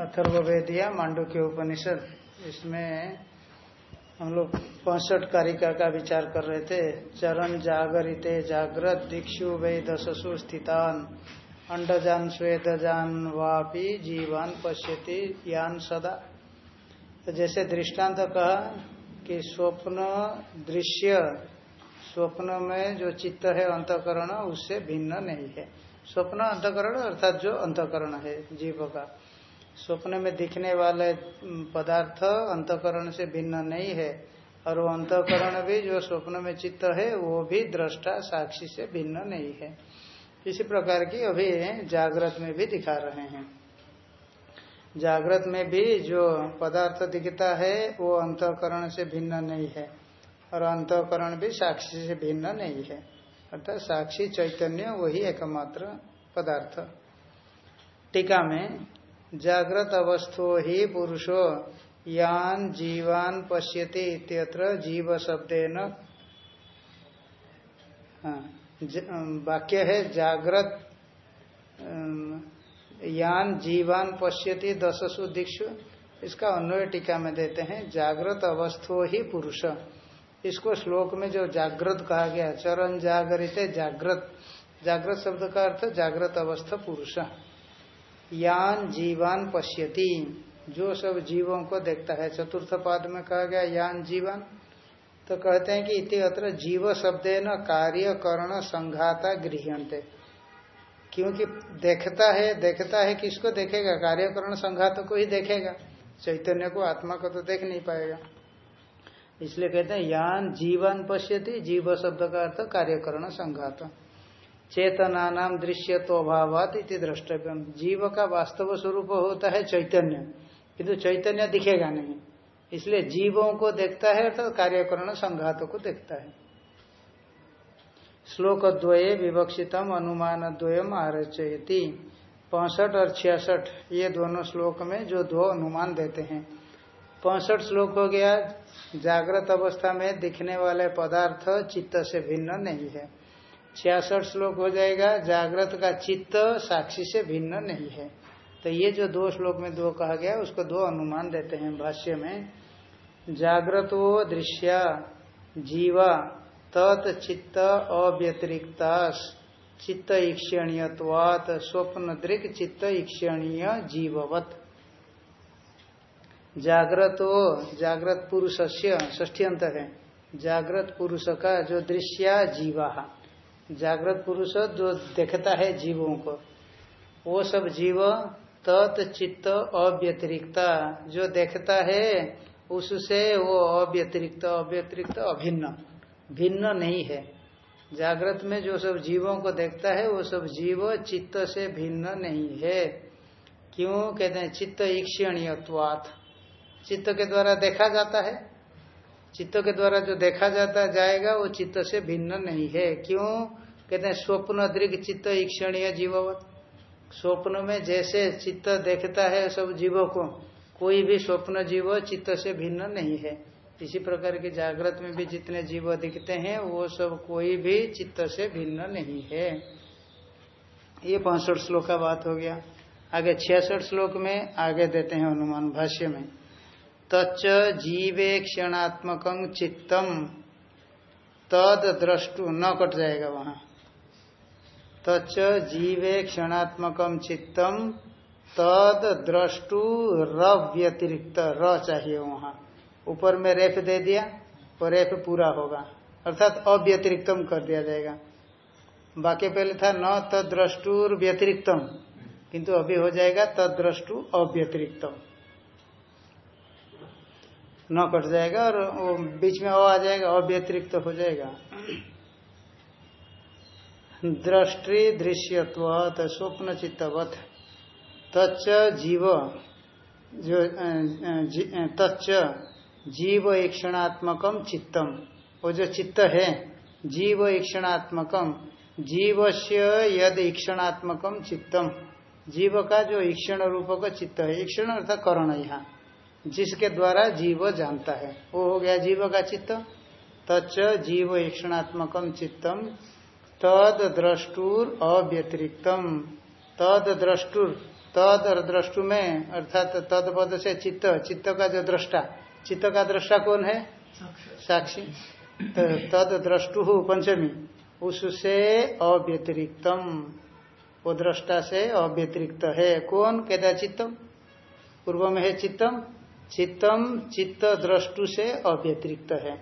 अथर्वेदिया मांडू के उपनिषद, इसमें हम लोग पैंसठ कारिका का विचार कर रहे थे। चरण जागरिते जागृत दीक्षु वे दशसु स्थितान, अंडजान स्वेदजान वापी जीवान पश्यति यान सदा। तो जैसे दृष्टांत कहा कि स्वप्न दृश्य, स्वप्न में जो चित्त है अंतकरण, उससे भिन्न नहीं है। स्वप्न अंतकरण अर्थात जो अंतकरण है, जीव का। स्वप्न में दिखने वाले पदार्थ अंतकरण से भिन्न नहीं है। और वो अंतकरण भी जो स्वप्न में चित्त है, वो भी दृष्टा साक्षी से भिन्न नहीं है। इसी प्रकार की अभी जागृत में भी दिखा रहे हैं। जागृत में भी जो पदार्थ दिखता है, वो अंतकरण से भिन्न नहीं है। और अंतकरण भी साक्षी से भिन्न नहीं है। अर्थात साक्षी चैतन्य वही एकमात्र पदार्थ। टीका में जागृत अवस्थो ही पुरुषो यान जीवान पश्यति इत्यत्र जीव शब्देन हाँ, वाक्य है जागृत यान जीवान पश्यति दशसु दीक्षु। इसका अन्वय टीका में देते हैं जागृत अवस्थो ही पुरुष। इसको श्लोक में जो जागृत कहा गया चरण जागरित जागृत जागृत शब्द का अर्थ जागृत अवस्था पुरुष। यान जीवान पश्यति। जो सब जीवों को देखता है, चतुर्थ पाद में कहा गया यान जीवन तो कहते हैं कि इति अत्र जीव शब्द न कार्य करण संघाता गृहते क्योंकि देखता है देखता है किसको देखेगा? कार्यकरण संघात को ही देखेगा। चैतन्य को आत्मा को तो देख नहीं पाएगा। इसलिए कहते हैं यान जीवन पश्यति, जीव शब्द का अर्थ कार्यकरण संघात। चेतना नाम दृश्य तो अभाव इति द्रष्टव्यम। जीव का वास्तव स्वरूप होता है चैतन्य। किंतु चैतन्य दिखेगा नहीं। इसलिए जीवों को देखता है अर्थात तो कार्यकरण संघात को देखता है। श्लोक द्वये विवक्षितम अनुमान द्वयम आरचयती। पैंसठ और छियासठ, ये दोनों श्लोक में जो दो अनुमान देते हैं। पैंसठ श्लोक हो गया, जागृत अवस्था में दिखने वाले पदार्थ चित्त से भिन्न नहीं है। छियासठ श्लोक हो जाएगा। जागृत का चित्त साक्षी से भिन्न नहीं है। तो ये जो दो श्लोक में दो कहा गया, उसको दो अनुमान देते हैं भाष्य में। जागृतो दृश्य जीवा तत् चित्त अव्यतिरिक्ता चित्त ईक्षणीयवात स्वप्न दृक चित्त ईक्षणीय जीववत। जागृतो, जागृत पुरुष से अंत है। जागृत पुरुष का जो दृश्य जीवा। जागृत पुरुष जो देखता है जीवों को, वो सब जीव तत् चित्त अव्यतिरिक्ता, जो देखता है उससे वो अव्यतिरिक्त अव्यतिरिक्त, अभिन्न, भिन्न नहीं है। जागृत में जो सब जीवों को देखता है, वो सब जीव चित्त से भिन्न नहीं है। क्यों? कहते हैं, चित्त ईक्षणीयत्वात। चित्त के द्वारा देखा जाता है चित्त के द्वारा जो देखा जाता जाएगा, वो चित्त से भिन्न नहीं है। क्यों? कहते हैं, स्वप्न दृग चित्त ईक्षणीय जीववत। स्वप्न में जैसे चित्त देखता है सब जीवों को, कोई भी स्वप्न जीव चित्त से भिन्न नहीं है। इसी प्रकार के जागृत में भी जितने जीव दिखते हैं, वो सब कोई भी चित्त से भिन्न नहीं है। ये पैंसठ श्लोक का बात हो गया। आगे छियासठ श्लोक में आगे देते हैं अनुमान भाष्य में। तच जीवे क्षणात्मक चित्तम। तद द्रष्टु, न कट जाएगा वहाँ। तच जीवे क्षणात्मक चित्तम, तद द्रष्टु र व्यतिरिक्त, र चाहिए वहाँ। ऊपर में रेफ दे दिया और रेफ पूरा होगा। अर्थात अव्यतिरिक्तम कर दिया जाएगा। बाकी पहले था न तद्रष्टुर व्यतिरिक्तम, किंतु अभी हो जाएगा तद्रष्टु अव्यतिरिक्तम। न कट जाएगा और वो बीच में आ जाएगा अव्यतिरिक्त तो हो जाएगा। दृष्टि दृश्यत्व स्वप्न चित्तवत। तच्च जीव, जो तच्च जीव ईक्षणात्मकम चित्तम। वो जो चित्त है, जीव ईक्षणात्मकम जीव से यद ईक्षणात्मकम चित्तम। जीव का जो ईक्षण रूप का चित्त है, ईक्षण अर्थात करण यहाँ। जिसके द्वारा जीव जानता है। वो हो गया जीव का चित्त। तच जीव ईक्षणात्मकम चित्तम। तद द्रष्टुर अव्यतिरिक्तम। तद द्रष्टुर। तद और द्रष्टु में, अर्थात तद पद से चित्त। चित्त का जो दृष्टा चित्त का दृष्टा कौन है? साक्षी। तो तद द्रष्टु पंचमी। उससे अव्यतिरिक्तम। वो दृष्टा से अव्यतिरिक्त है। कौन? कहता चित्तम पूर्व में है चित्तम। चित्तम चित्त द्रष्टु से अव्यतिरिक्त है।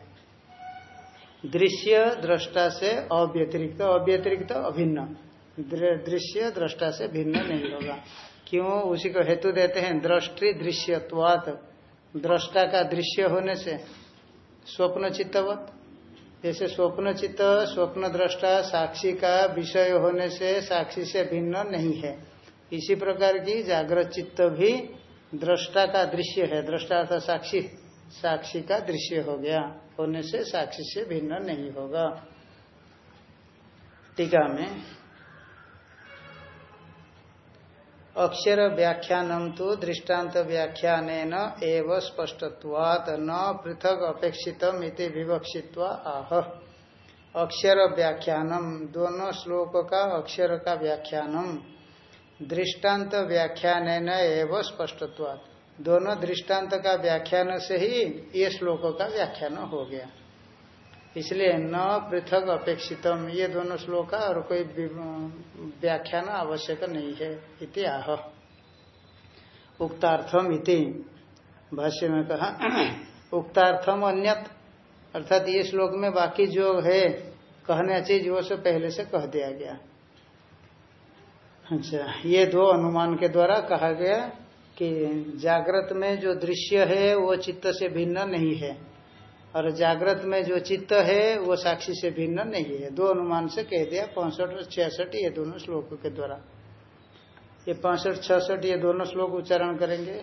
दृश्य दृष्टा से अव्यतिरिक्त अव्यतिरिक्त अभिन्न। दृश्य दृष्टा से भिन्न नहीं होगा। क्यों? उसी को हेतु देते हैं दृष्टि दृश्यत्वात। दृष्टा का दृश्य होने से स्वप्न चित्तवत। जैसे स्वप्न चित्त, स्वप्न दृष्टा, साक्षी का विषय होने से साक्षी से भिन्न नहीं है। इसी प्रकार की जागृत चित्त भी दृष्टा का दृश्य है। दृष्टा अर्थात साक्षी। साक्षी का दृश्य हो गया। होने से साक्षी से भिन्न नहीं होगा। टीका में अक्षर व्याख्यानम तो दृष्टांत व्याख्यान एव स्पष्टत्वात न पृथक अपेक्षित इति आह। अक्षर व्याख्यानम दोनों श्लोक का अक्षर का व्याख्यानम दृष्टांत व्याख्यान एवं स्पष्टत्वाद दोनों दृष्टांत का व्याख्यान से ही ये श्लोकों का व्याख्यान हो गया। इसलिए न पृथक अपेक्षितम, ये दोनों श्लोक और कोई व्याख्यान आवश्यक नहीं है इति आह। उक्तार्थम इति। भाष्य में कहा, उक्तार्थम अन्यत, अर्थात ये श्लोक में बाकी जो है, कहने चीज़ वो सब पहले से कह दिया गया। अच्छा ये दो अनुमान के द्वारा कहा गया कि जागृत में जो दृश्य है, वो चित्त से भिन्न नहीं है। और जागृत में जो चित्त है, वो साक्षी से भिन्न नहीं है। दो अनुमान से कह दिया, पैंसठ और छियासठ, ये दोनों श्लोकों के द्वारा। ये पैंसठ छसठ ये दोनों श्लोक उच्चारण करेंगे।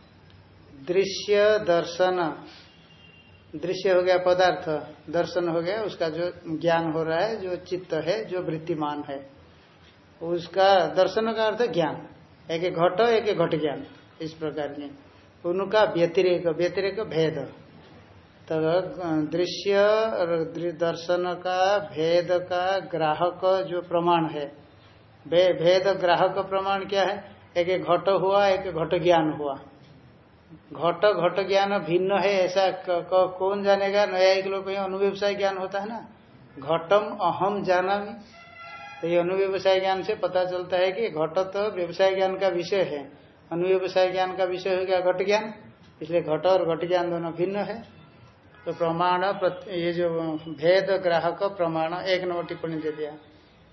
दृश्य दर्शन। दृश्य हो गया पदार्थ, दर्शन हो गया, उसका जो ज्ञान हो रहा है, जो चित्त है, जो वृत्तिमान है, उसका दर्शन का अर्थ ज्ञान। एक घट एक घट ज्ञान, इस प्रकार के। उनका व्यतिरेक व्यतिरेक भेद। तो दृश्य और दर्शन का भेद का ग्राहक जो प्रमाण है भेद ग्राहक प्रमाण क्या है? एक घट हुआ एक घट ज्ञान हुआ। घट घट ज्ञान भिन्न है, ऐसा कौन जानेगा? नया एक लोग अनुव्यवसाय ज्ञान होता है ना? घटम अहम जाना भी तो ये अनुव्यवसाय ज्ञान से पता चलता है कि घट तो व्यवसाय ज्ञान का विषय है। अनुव्यवसाय ज्ञान का विषय हो गया घट ज्ञान। इसलिए घट और घट ज्ञान दोनों भिन्न है। तो प्रमाण ये जो भेद ग्राहक प्रमाण, एक नंबर टिप्पणी दे दिया।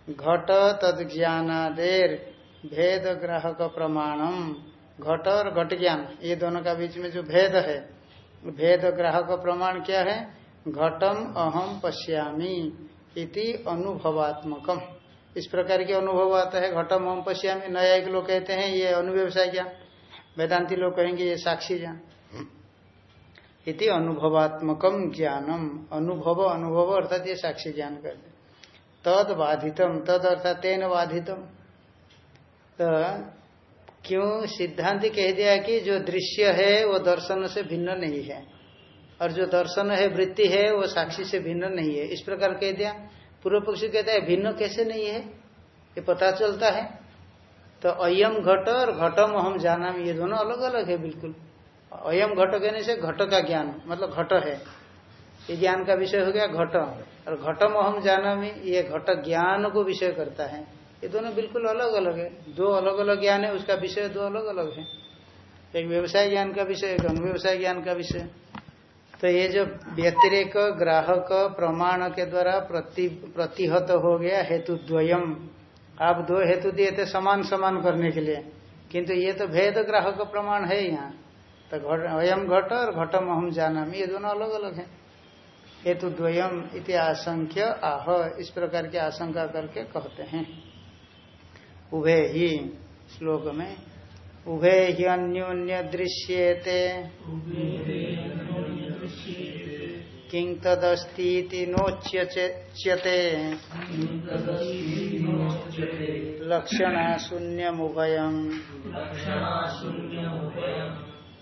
घट तद ज्ञानादेर भेद ग्राहक प्रमाणम। घट और घट ज्ञान, ये दोनों का बीच में जो भेद है, भेद ग्राहक प्रमाण क्या है? घटम अहम पश्यामी इति अनुभवात्मकम। इस प्रकार के अनुभव आता है, घटम अहम पश्यामी। नया एक लोग कहते हैं, ये अनुव्यवसाय ज्ञान। वेदांति लोग कहेंगे, ये साक्षी ज्ञान। इति अनुभवात्मकम ज्ञानम। अनुभव अनुभव अर्थात ये साक्षी ज्ञान करते तद बाधितम तद अर्थात तेन बाधितम। क्यों सिद्धांत कह दिया कि जो दृश्य है, वो दर्शन से भिन्न नहीं है। और जो दर्शन है, वृत्ति है, वो साक्षी से भिन्न नहीं है। इस प्रकार कह दिया। पूर्व पक्षी कहता है, भिन्न कैसे नहीं है? ये पता चलता है। तो अयम घट और घटम हम जाना, ये दोनों अलग अलग है बिल्कुल। अयम घट कहने से घट का ज्ञान मतलब घट है। ये ज्ञान का विषय हो गया घट और घटम हम जाना ये घट ज्ञान को विषय करता है। ये दोनों बिल्कुल अलग अलग है। दो अलग अलग ज्ञान है, उसका विषय दो अलग अलग है। एक व्यवसाय ज्ञान का विषय, एक अनुव्यवसाय ज्ञान का विषय। तो ये जो व्यतिरेक, ग्राहक, प्रमाण के द्वारा प्रति, प्रतिहत हो गया हेतु द्वयम। आप दो हेतु दिए थे समान समान करने के लिए। किंतु ये तो भेद ग्राहक प्रमाण है यहाँ। तो घट, अयम घट और घटम हम जाना ये दोनों अलग अलग है। हेतु द्वयम इति आशंक्य आह, इस प्रकार की आशंका करके कहते हैं। उभे ही श्लोक में उभे ही अन्योन्य दृश्येते। किं तदस्ती नोच्यते। लक्षण शून्यमुभयम्।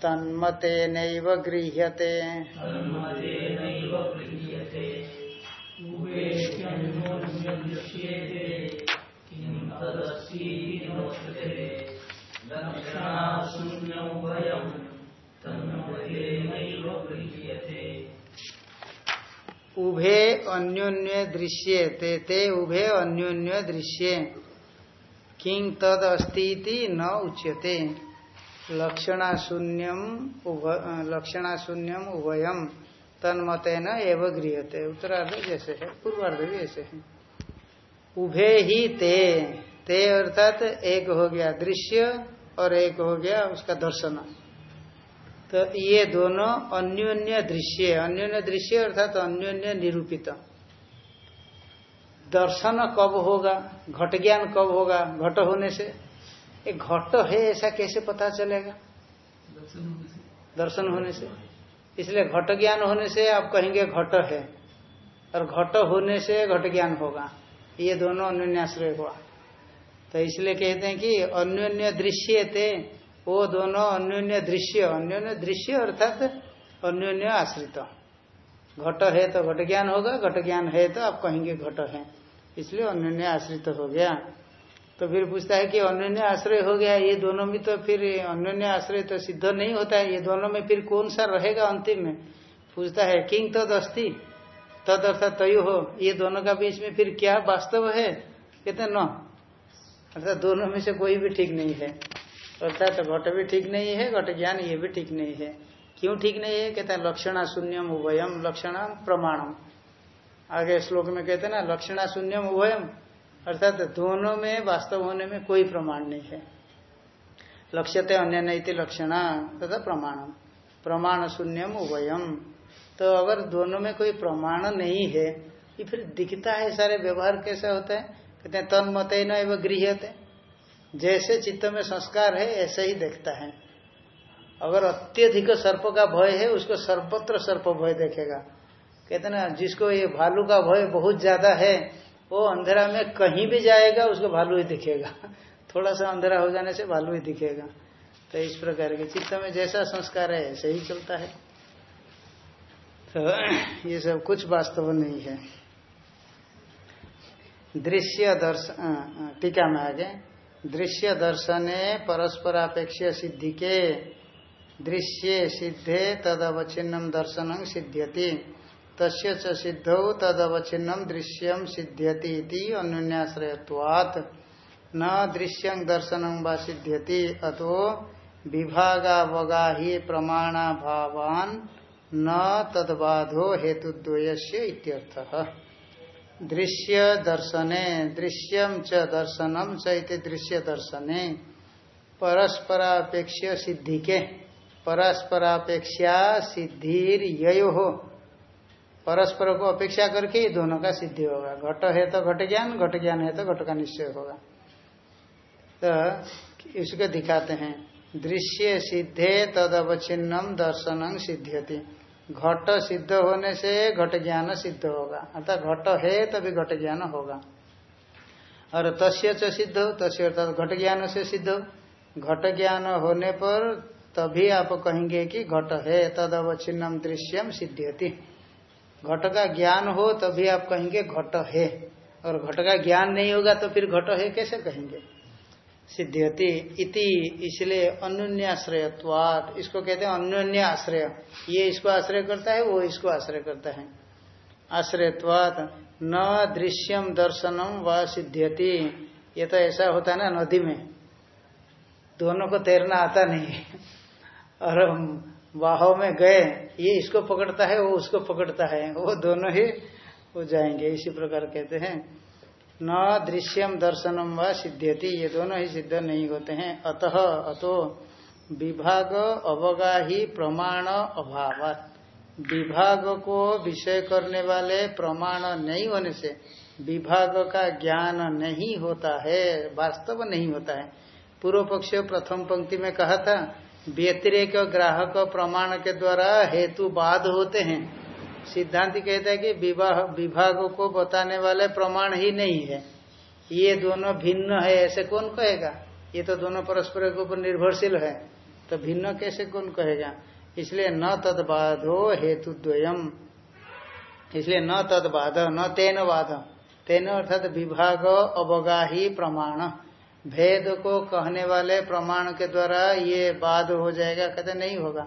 तन्मते नैव गृह्यते। उभे अन्योन्य दृश्य, ते ते उभे अन्योन्य दृश्य। किंग तद अस्ती न उच्यते। लक्षणा शून्यम लक्षणा शून्यम उभयम तन्मतेन एवं गृहते उत्तरार्ध जैसे है, पूर्वार्ध भी ऐसे है। उभे ही ते। ते अर्थात एक हो गया दृश्य और एक हो गया उसका दर्शन। तो ये दोनों अन्योन्य दृश्य अन्योन्य दृश्य अर्थात तो अन्योन्य निरूपित। दर्शन कब होगा, घट ज्ञान कब होगा, घट होने से? एक घट है ऐसा कैसे पता चलेगा? दर्शन होने से। इसलिए घट ज्ञान होने से आप कहेंगे घट है, और घट होने से घट ज्ञान होगा। ये दोनों अन्योन्याश्रय हुआ। तो इसलिए कहते हैं कि अन्योन्य दृश्य थे वो दोनों अन्योन्य दृश्य अन्योन्य दृश्य अर्थात अन्योन्य आश्रित। घट है तो घट ज्ञान होगा, घट ज्ञान है तो आप कहेंगे घट है। इसलिए अन्योन्य आश्रित हो गया। तो फिर पूछता है कि अन्योन्य आश्रय हो गया, ये दोनों में तो फिर अन्योन्य आश्रय तो सिद्ध नहीं होता है। ये दोनों में फिर कौन सा रहेगा अंतिम में? पूछता है किंग तद अस्थि तद अर्थात तय हो। ये दोनों का बीच में फिर क्या वास्तव है? कहते न। अर्थात दोनों में से कोई भी ठीक नहीं है। अर्थात तो घट भी ठीक नहीं है, घट ज्ञान ये भी ठीक नहीं है। क्यों ठीक नहीं है? कहते हैं लक्षणा शून्यम उभयम लक्षणा प्रमाणम। आगे श्लोक में कहते हैं ना लक्षणा शून्यम उभयम, अर्थात दोनों में, वास्तव होने में कोई प्रमाण नहीं है। लक्ष्यते अन्य नहीं लक्षणा, तथा प्रमाणम। प्रमाण शून्यम उभयम। तो अगर दोनों में कोई प्रमाण नहीं है, ये फिर दिखता है सारे व्यवहार कैसा होता है? कहते हैं तन मत न गृहते जैसे चित्त में संस्कार है, ऐसे ही देखता है। अगर अत्यधिक सर्प का भय है, उसको सर्वत्र सर्प भय देखेगा। कहते ना, जिसको ये भालू का भय बहुत ज़्यादा है, वो अंधेरा में कहीं भी जाएगा, उसको भालू ही दिखेगा। थोड़ा सा अंधेरा हो जाने से भालू ही दिखेगा। तो इस प्रकार के चित्त में जैसा संस्कार है, ऐसे ही चलता है। तो ये सब कुछ वास्तव नहीं है। दृश्य दर्शन टीका में आगे। दृश्य दर्शने परस्परापेक्ष सिद्धि के दृश्य सिद्धे तदवचिन्नम दर्शन सिद्ध्यति। तस्य च सिद्धौ तदवचिन्नम दृश्यम सिद्ध्यति न दृश्यं दर्शनं व सिद्ध्यति, अतो विभागावगा ही प्रमाणा भावान न तदबाधो हेतुद्वयस्य इत्यर्थः। दृश्य दर्शने दृश्यम च दर्शनम च दृश्य दर्शने। परस्परापेक्ष सिद्धि के परस्परापेक्षा सिद्धिर यो हो परस्पर को अपेक्षा करके ये दोनों का सिद्धि होगा। घट है तो घट ज्ञान घट ज्ञान है तो घट का निश्चय होगा। तो इसको दिखाते हैं। दृश्य सिद्धे तद अवच्छिन्नम दर्शनम सिद्ध्यति। घट सिद्ध होने से घट ज्ञान सिद्ध होगा। अर्थात घट है तभी घट ज्ञान होगा। और तस्य च सिद्ध, तस्य अर्थात घट ज्ञान से सिद्ध। घट ज्ञान होने पर तभी आप कहेंगे कि घट है तद अवच्छिन्नम दृश्यम सिद्ध्यति। घट का ज्ञान हो तभी आप कहेंगे घट है। और घट का ज्ञान नहीं होगा तो फिर घट है कैसे कहेंगे? सिद्ध्यति इति, इसलिए अन्योन्याश्रयत्वाद इसको कहते हैं अन्योन्य आश्रय ये इसको आश्रय करता है, वो इसको आश्रय करता है। आश्रयत्वाद न दृश्यम दर्शनम व सिद्ध्यति। ये तो ऐसा होता है ना नदी में। दोनों को तैरना आता नहीं। और बाहों में गए, ये इसको पकड़ता है, वो उसको पकड़ता है। वो दोनों ही हो जाएँगे, इसी प्रकार कहते हैं। न दृश्यम दर्शनम व सिद्ध्यति। ये दोनों ही सिद्ध नहीं होते हैं। अतः अतो विभाग अवगाही प्रमाण अभाव विभाग को विषय करने वाले प्रमाण नहीं होने से विभाग का ज्ञान नहीं होता है, वास्तव नहीं होता है। पूर्व पक्ष प्रथम पंक्ति में कहा था, व्यतिरेक ग्राहक प्रमाण के द्वारा हेतु बाद होते हैं। सिद्धांत कहता है कि विवाह विभाग को बताने वाले प्रमाण ही नहीं है। ये दोनों भिन्न है, ऐसे कौन कहेगा? ये तो दोनों परस्पर के ऊपर निर्भरशील है तो भिन्न कैसे कौन कहेगा? इसलिए न तद बाधो हेतु द्वयम इसलिए न तद बाध न तेन बाध तेन अर्थात विभाग अवगाही प्रमाण। भेद को कहने वाले प्रमाण के द्वारा ये बाध हो जाएगा, कहते नहीं होगा।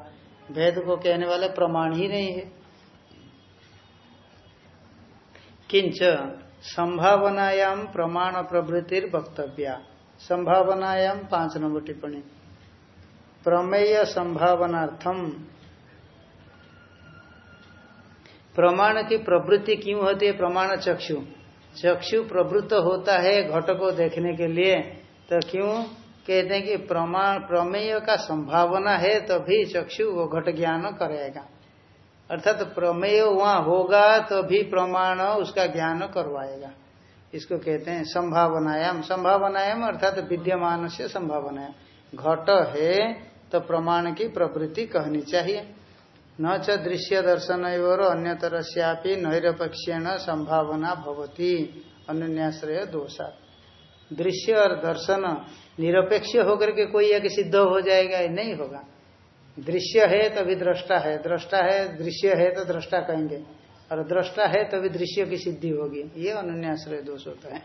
भेद को कहने वाले प्रमाण ही नहीं है। किंच संभावनायाम प्रमाण प्रवृत्ति वक्तव्या संभावनायाम पाँच नंबर टिप्पणी। प्रमेय संभावनार्थम प्रमाण की प्रवृत्ति क्यों होती है? प्रमाण चक्षु। चक्षु प्रवृत्त होता है घट को देखने के लिए। तो क्यों? कहते हैं कि प्रमाण, प्रमेय का संभावना है, तभी तो चक्षु वो घट ज्ञान करेगा। अर्थात तो प्रमेय वहाँ होगा तो प्रमाण उसका ज्ञान करवाएगा। इसको कहते हैं संभावनायाम। संभावनायाम अर्थात तो विद्यमान से संभावनायाम। घट है तो प्रमाण की प्रवृत्ति कहनी चाहिए। न च दृश्य दर्शन और अन्य तरह नैरपेक्षण संभावना भवती। अन्याश्रय दोषा। दृश्य और दर्शन निरपेक्ष होकर के कोई एक सिद्ध हो जाएगा नहीं होगा। दृश्य है तभी दृष्टा है दृष्टा है, दृश्य है तो दृष्टा कहेंगे। और दृष्टा है तभी दृश्य की सिद्धि होगी। ये अनन्याश्रय दोष होता है।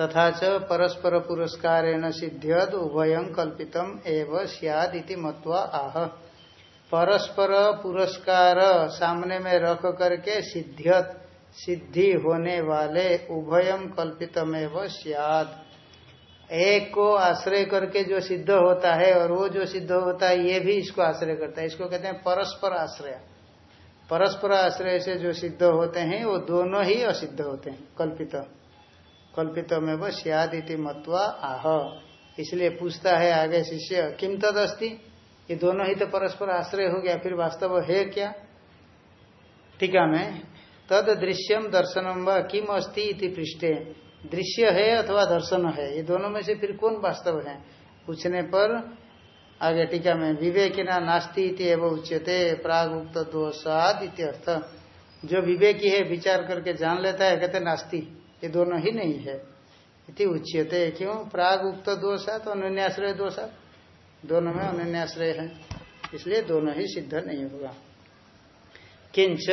तथा च परस्पर पुरस्कार सिद्ध्यद उभयं कल्पितम एवं सियाद मत्वा आह। परस्पर पुरस्कार सामने में रख करके सिद्ध्यत, सिद्धि होने वाले उभयम कल्पितमेव सियाद। एक को आश्रय करके जो सिद्ध होता है और वो जो सिद्ध होता है, ये भी इसको आश्रय करता है। इसको कहते हैं परस्पर आश्रय। परस्पर आश्रय से जो सिद्ध होते हैं, वो दोनों ही असिद्ध होते हैं, कल्पित। कल्पित में वो सियाद इति मत्वा आह। इसलिए पूछता है आगे शिष्य किम तद अस्थि ये दोनों ही तो परस्पर आश्रय हो गया, फिर वास्तव है क्या? टीका में तद दृश्यम दर्शनम व किम अस्ति इति पृष्ठे। दृश्य है अथवा दर्शन है? ये दोनों में से फिर कौन वास्तव है? पूछने पर आगे टीका में, विवेकिना नास्ती इति एवं उच्यते प्राग उक्त दोषाद इत्यर्थ। जो विवेकी है, विचार करके जान लेता है, कहते नास्ती। ये दोनों ही नहीं है। इति उच्यते, क्यों? प्राग उक्त दोषा तो अन्याश्रय दोषा दोनों में अन्याश्रय है। इसलिए दोनों ही सिद्ध नहीं होगा। किंच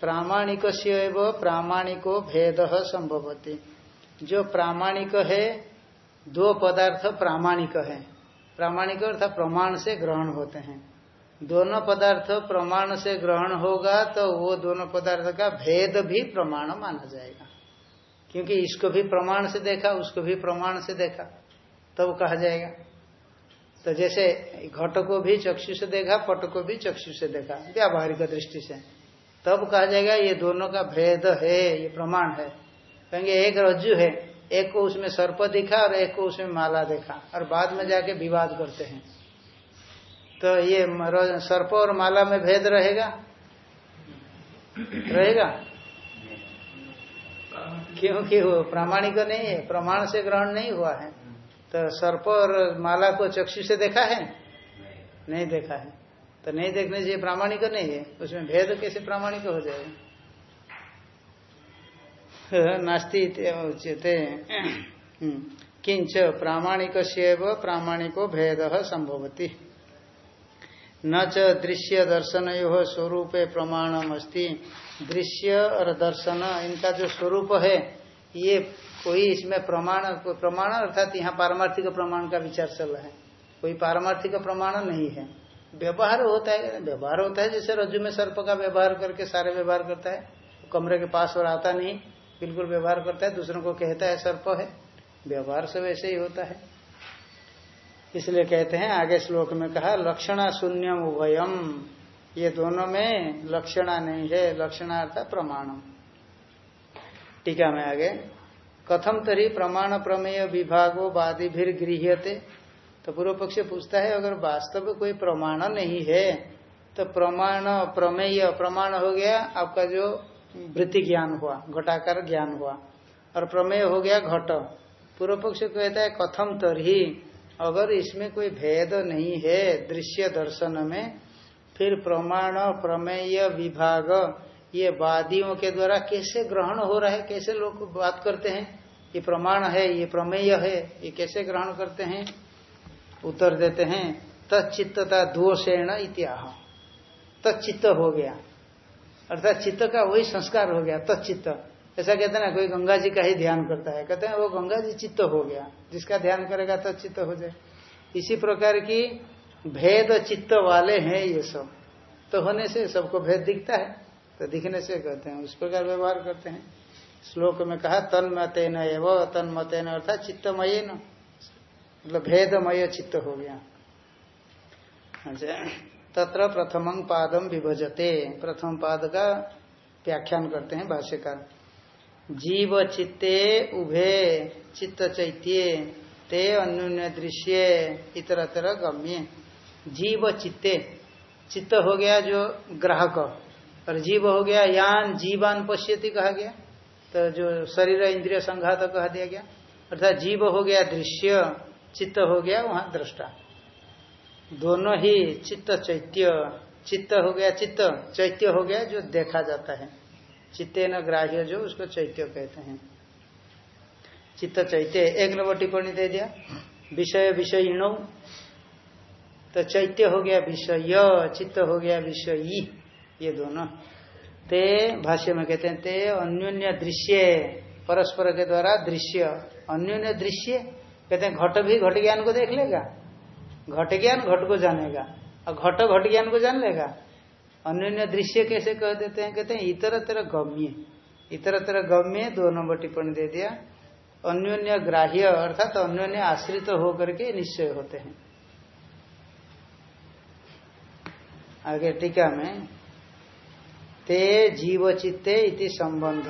प्रामाणिक से प्रामाणिको भेद संभवती। जो प्रामाणिक है, दो पदार्थ प्रामाणिक है। प्रामाणिक अर्थात प्रमाण से ग्रहण होते हैं। दोनों पदार्थ प्रमाण से ग्रहण होगा तो वो दोनों पदार्थ का भेद भी प्रमाण माना जाएगा। क्योंकि इसको भी प्रमाण से देखा, उसको भी प्रमाण से देखा, तब तो कहा जाएगा। तो जैसे घट को भी चक्षु से देखा, पट को भी चक्षु से देखा, व्यावहारिक दृष्टि से, तब कहा जाएगा ये दोनों का भेद है, ये प्रमाण है। कहेंगे एक रज्जु है एक को उसमें सर्प दिखा और एक को उसमें माला देखा। और बाद में जाके विवाद करते हैं। तो ये सर्प और माला में भेद रहेगा? रहेगा? क्योंकि वो प्रामाणिक नहीं है प्रमाण से ग्रहण नहीं हुआ है। तो सर्प और माला को चक्षु से देखा है? नहीं। देखा है। तो नहीं देखने से प्रामाणिक नहीं है उसमें भेद कैसे प्रामाणिक हो जाएगा? नास्ती उच्यते। हम्म। किंच प्रामाणिक प्रामाणिको भेद संभवती न च दृश्य दर्शन यो स्वरूप प्रमाणम अस्ति दृश्य और दर्शन, इनका जो स्वरूप है, ये कोई इसमें प्रमाण प्रमाण अर्थात यहाँ पारमार्थिक प्रमाण का विचार चल रहा है। कोई पारमार्थिक प्रमाण नहीं है। व्यवहार होता है व्यवहार होता है, जैसे रज्जु में सर्प का व्यवहार करके सारे व्यवहार करता है। कमरे के पास और आता नहीं। बिल्कुल व्यवहार करता है, दूसरों को कहता है, सर्प है। व्यवहार सब ऐसे ही होता है। इसलिए कहते हैं, आगे श्लोक में कहा, लक्षणा शून्यम उभयम। ये दोनों में लक्षणा नहीं है लक्षणा अर्थात प्रमाणम। टीका में आगे, कथम तरी प्रमाण प्रमेय विभागो वादी भी गृह्यते। तो पूर्व पक्ष पूछता है, अगर वास्तव में कोई प्रमाण नहीं है तो प्रमाण, प्रमेय, प्रमाण हो गया, आपका जो वृत्ति ज्ञान हुआ, घटाकार ज्ञान हुआ, और प्रमेय हो गया घट। पूर्व पक्ष कहता है, कथम तरही। अगर इसमें कोई भेद नहीं है, दृश्य दर्शन में, फिर प्रमाण, प्रमेय, विभाग, ये वादियों के द्वारा कैसे ग्रहण हो रहा है, कैसे लोग बात करते हैं? ये प्रमाण है, ये प्रमेय है, ये कैसे ग्रहण करते हैं? उत्तर देते हैं, तच्चित्तता दोषेण इत्याह। तच्चित्त हो गया। अर्थात चित्त का वही संस्कार हो गया तच्चित्त ऐसा कहते ना, कोई गंगा जी का ही ध्यान करता है। कहते हैं, वो गंगा जी चित्त हो गया। जिसका ध्यान करेगा तो चित्त हो जाए। इसी प्रकार की भेद चित्त वाले हैं ये सब। तो होने से सबको भेद दिखता है। तो दिखने से कहते हैं, उस प्रकार व्यवहार करते हैं। श्लोक में कहा तन्मते न एव तन्मते न अर्थात चित्तमय न। मतलब भेदमय चित्त हो गया। अच्छा। तत्र प्रथम पादम विभजते। प्रथम पाद का व्याख्यान करते हैं भाष्यकार। जीव चित्ते उभे चित्त चैत्य ते अन्य दृश्य इतर तरह गम्य। जीव चित्ते चित्त हो गया जो ग्राहक। और जीव हो गया यान, जीवान पश्यति कहा गया। तो जो शरीर, इंद्रिय, संघात कहा दिया गया। अर्थात जीव हो गया दृश्य, चित्त हो गया वहाँ दृष्टा। दोनों ही चित्त चैत्य, चित्त हो गया चित्त, चैत्य हो गया जो देखा जाता है। चित्ते न ग्राह्य जो उसको चैत्य कहते हैं। चित्त चैत्य, एक नंबर टिप्पणी दे दिया। विषय विषय तो चैत्य हो गया विषय, चित्त हो गया विषयी, ये दोनों। ते भाष्य में कहते हैं, ते अन्योन्य दृश्य, परस्पर के द्वारा दृश्य। अन्योन्य दृश्य, कहते हैं, घट भी घट ज्ञान को देख लेगा। घट ज्ञान घट को जानेगा। और घट घट ज्ञान को जान लेगा। अन्य दृश्य कैसे कह देते हैं? कहते हैं इतर तरह गम्य। इतर तरह गम्य दो नंबर टिप्पणी दे दिया। अन्योन्य ग्राह्य अर्थात तो अन्योन्य आश्रित तो होकर के निश्चय होते हैं। आगे टीका में, ते जीव चित्ते इति संबंध।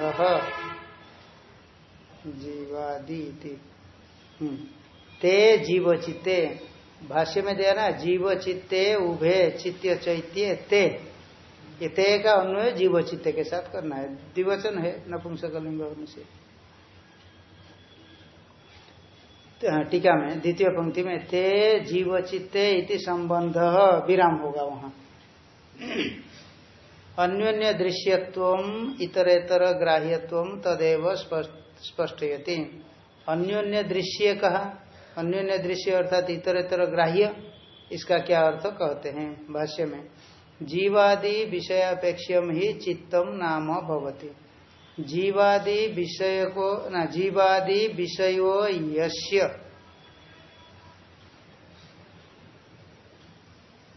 जीवादि हम्म। ते जीव चित्ते भाष्य में दिया ना, जीव चित्ते उभे चित्त चैत्य ते। ये ते का अन्वय जीव चित्ते के साथ करना है। दिवचन है, नपुंसकलिंग से। तो हाँ टीका में, द्वितीय पंक्ति में, ते, जीव चित्ते इति संबंध, विराम होगा वहाँ। अन्योन्य दृश्यत्व, इतरेतर ग्राह्यत्व तदेव स्पष्टयति। अन्योन्य दृश्य कहा? अन्योन्य दृश्य अर्थात इतर इतर ग्राह्य, इसका क्या अर्थ कहते हैं भाष्य में? जीवादि विषयापेक्षम ही चित्तम नाम भवती। जीवादि विषय को, ना, जीवादि विषयो यश्य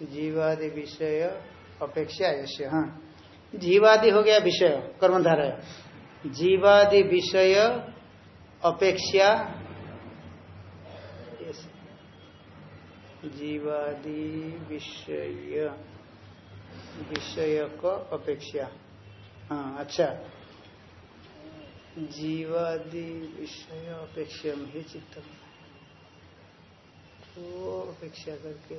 जीवादि विषय अपेक्षा यश्य हाँ। जीवादि हो गया विषय कर्मधारा जीवादि विषय अपेक्षा जीवादि विषय विषय को अपेक्षा। हाँ अच्छा। जीवादि विषय अपेक्षा ही चित्त तो अपेक्षा करके।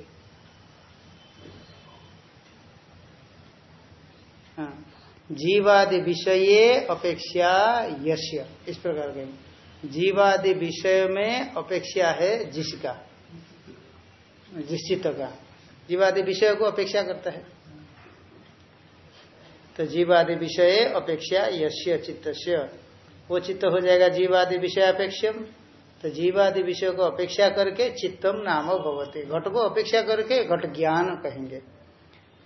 हाँ जीवादि विषय अपेक्षा यश्य, इस प्रकार के जीवादि विषय में अपेक्षा है जिसका। निश्चित का जीवादि विषय को अपेक्षा करता है। तो जीवादि विषय अपेक्षा यश्य चित्त वो चित्त हो जाएगा जीवादि विषय अपेक्षम। तो जीवादि विषय को अपेक्षा करके चित्तम नाम भवते। घट को अपेक्षा करके घट ज्ञान कहेंगे।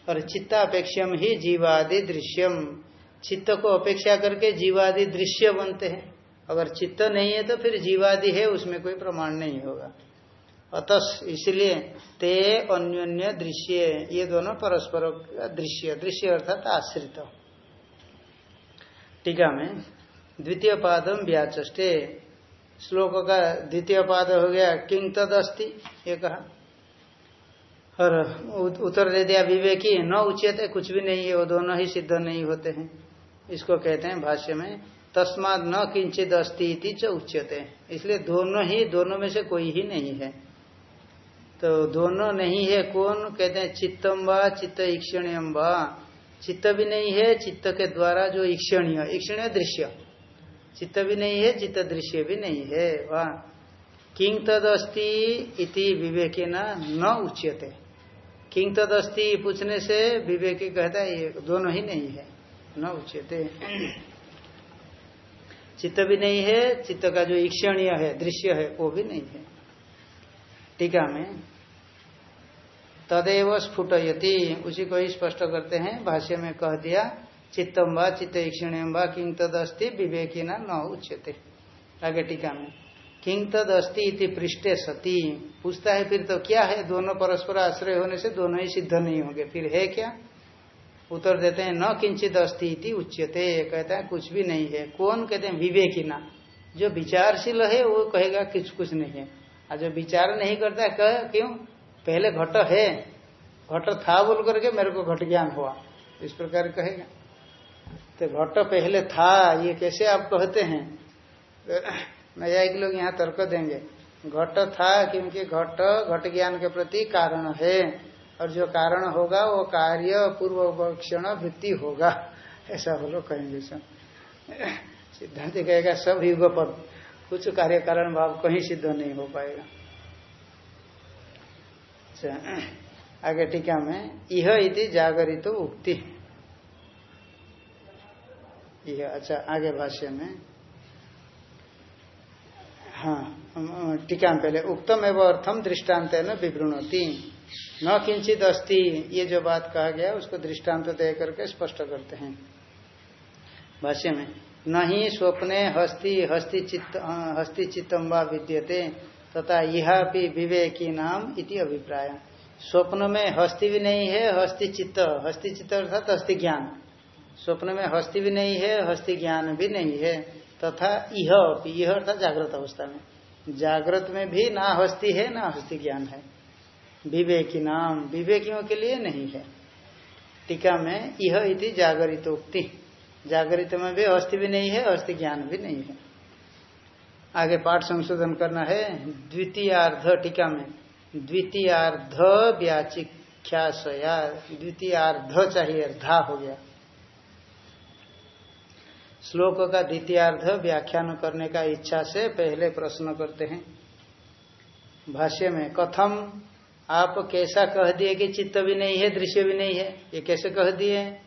और चित्तापेक्षम ही जीवादि दृश्यम। चित्त को अपेक्षा करके जीवादि दृश्य बनते हैं। अगर चित्त नहीं है तो फिर जीवादि है, उसमें कोई प्रमाण नहीं होगा। अतस इसलिए ते अन्योन्य दृश्य, ये दोनों परस्पर दृश्य दृश्य अर्थात आश्रित। टीका में द्वितीय पादम व्याचे श्लोक का द्वितीय पाद हो गया किंग तद अस्ति ये कहा। और उत्तर दे दिया विवेकी, न उचित है कुछ भी नहीं है वो दोनों ही सिद्ध नहीं होते हैं। इसको कहते हैं भाष्य में, तस्माद न किंचित अस्ति च उच्यते। इसलिए दोनों ही, दोनों में से कोई ही नहीं है। तो दोनों नहीं है, कौन? कहते हैं चित्तम व, चित्त ईक्षणियम व। चित्त भी नहीं है, चित्त के द्वारा जो ईक्षणीय ईक्षणीय दृश्य। चित्त भी नहीं है, चित्त दृश्य भी नहीं है वाह किंग तदस्ती इति विवेके न उच्यते। किंग तदस्ती पूछने से विवेक कहता है, ये दोनों ही नहीं है, न उच्यते। चित्त भी नहीं है, चित्त का जो ईक्षणीय है, दृश्य है, वो भी नहीं है। टीका में, तदेव स्फुटयति। उसी को ही स्पष्ट करते हैं, भाष्य में कह दिया चित्तम व चित्त ईक्षण व किंग तदस्ति विवेकी न उच्यते। आगे टीका में किंग तद इति पृष्ठे सती। पूछता है फिर तो क्या है, दोनों परस्पर आश्रय होने से दोनों ही सिद्ध नहीं होंगे। फिर है क्या? उत्तर देते हैं, न किंचित अस्थि इति उच्यते। कहता है, कुछ भी नहीं है। कौन? कहते हैं, विवेकिना। जो विचारशील है, वो कहेगा कुछ कुछ नहीं है। और जो विचार नहीं करता, कह, क्यों? पहले घट है। घट था बोल करके मेरे को घट ज्ञान हुआ। इस प्रकार कहेगा। तो घट पहले था, ये कैसे आप कहते हैं? न्यायिक लोग यहाँ तर्क देंगे। घट था क्योंकि घट घट ज्ञान के प्रति कारण है। और जो कारण होगा, वो कार्य, पूर्व क्षण वृत्ति होगा। ऐसा वो लोग कहेंगे सब सिद्धांत कहेगा, सब युग पर कुछ कार्य कारण भाव कहीं सिद्ध नहीं हो पाएगा। अच्छा, आगे टीका में यह इति जागरित तो उक्ति। यह अच्छा आगे भाष्य में। हाँ टीका में पहले उक्तम एवं अर्थम दृष्टांत है न विवृणती। न किंचित अस्थि ये जो बात कहा गया उसको दृष्टांत दे करके स्पष्ट करते हैं। भाष्य में नहीं स्वप्ने हस्ति हस्ति चित्त हस्ति चित्तम व विद्यते, तथा यह भी विवेकी नाम इति अभिप्राय। स्वप्न में हस्ति भी नहीं है हस्ति चित्त हस्ति चित्त अर्थात हस्ति ज्ञान स्वप्न में हस्ति भी नहीं है हस्ति ज्ञान भी नहीं है, तथा यह यह अर्थात जागृत अवस्था में। जागृत में भी ना हस्ती है, ना हस्ती ज्ञान है। विवेकी नाम, विवेकियों के लिए नहीं है। टीका में यह इति जागरित जागरित में भी अस्थि भी नहीं है, अस्थि ज्ञान भी नहीं है। आगे पाठ संशोधन करना है, द्वितीयार्ध टीका में, द्वितीयार्ध व्याचिख्याशया, द्वितीयार्ध चाहिए अर्धा हो गया। श्लोक का द्वितीयार्ध व्याख्यान करने का इच्छा से पहले प्रश्न करते हैं। भाष्य में, कथम, आप कैसा कह दिए कि चित्त भी नहीं है, दृश्य भी नहीं है, ये कैसे कह दिए?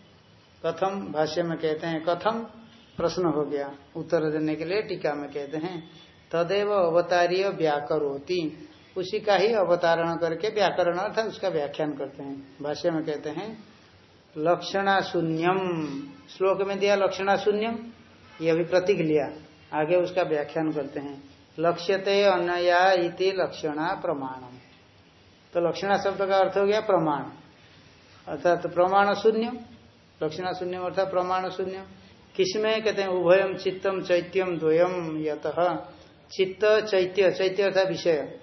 कथम भाष्य में कहते हैं, कथम प्रश्न हो गया। उत्तर देने के लिए टीका में कहते हैं, तदेव अवतारीय व्याकरोती। उसी का ही अवतारण करके व्याकरण अर्थात उसका व्याख्यान करते हैं। भाष्य में कहते हैं लक्षणा शून्यम श्लोक में दिया लक्षणा शून्यम ये अभी प्रतीक लिया। आगे उसका व्याख्यान करते हैं, लक्ष्यते अनया इति लक्षणा प्रमाणम। तो लक्षणा शब्द का अर्थ हो गया प्रमाण। अर्थात तो प्रमाण शून्य लक्षणा शून्य अर्थात प्रमाण शून्य किसमें? कहते हैं उभयम चित्तम चैत्यम द्वयम यत। चित्त, चैत्य चैत्य अर्थात विषय।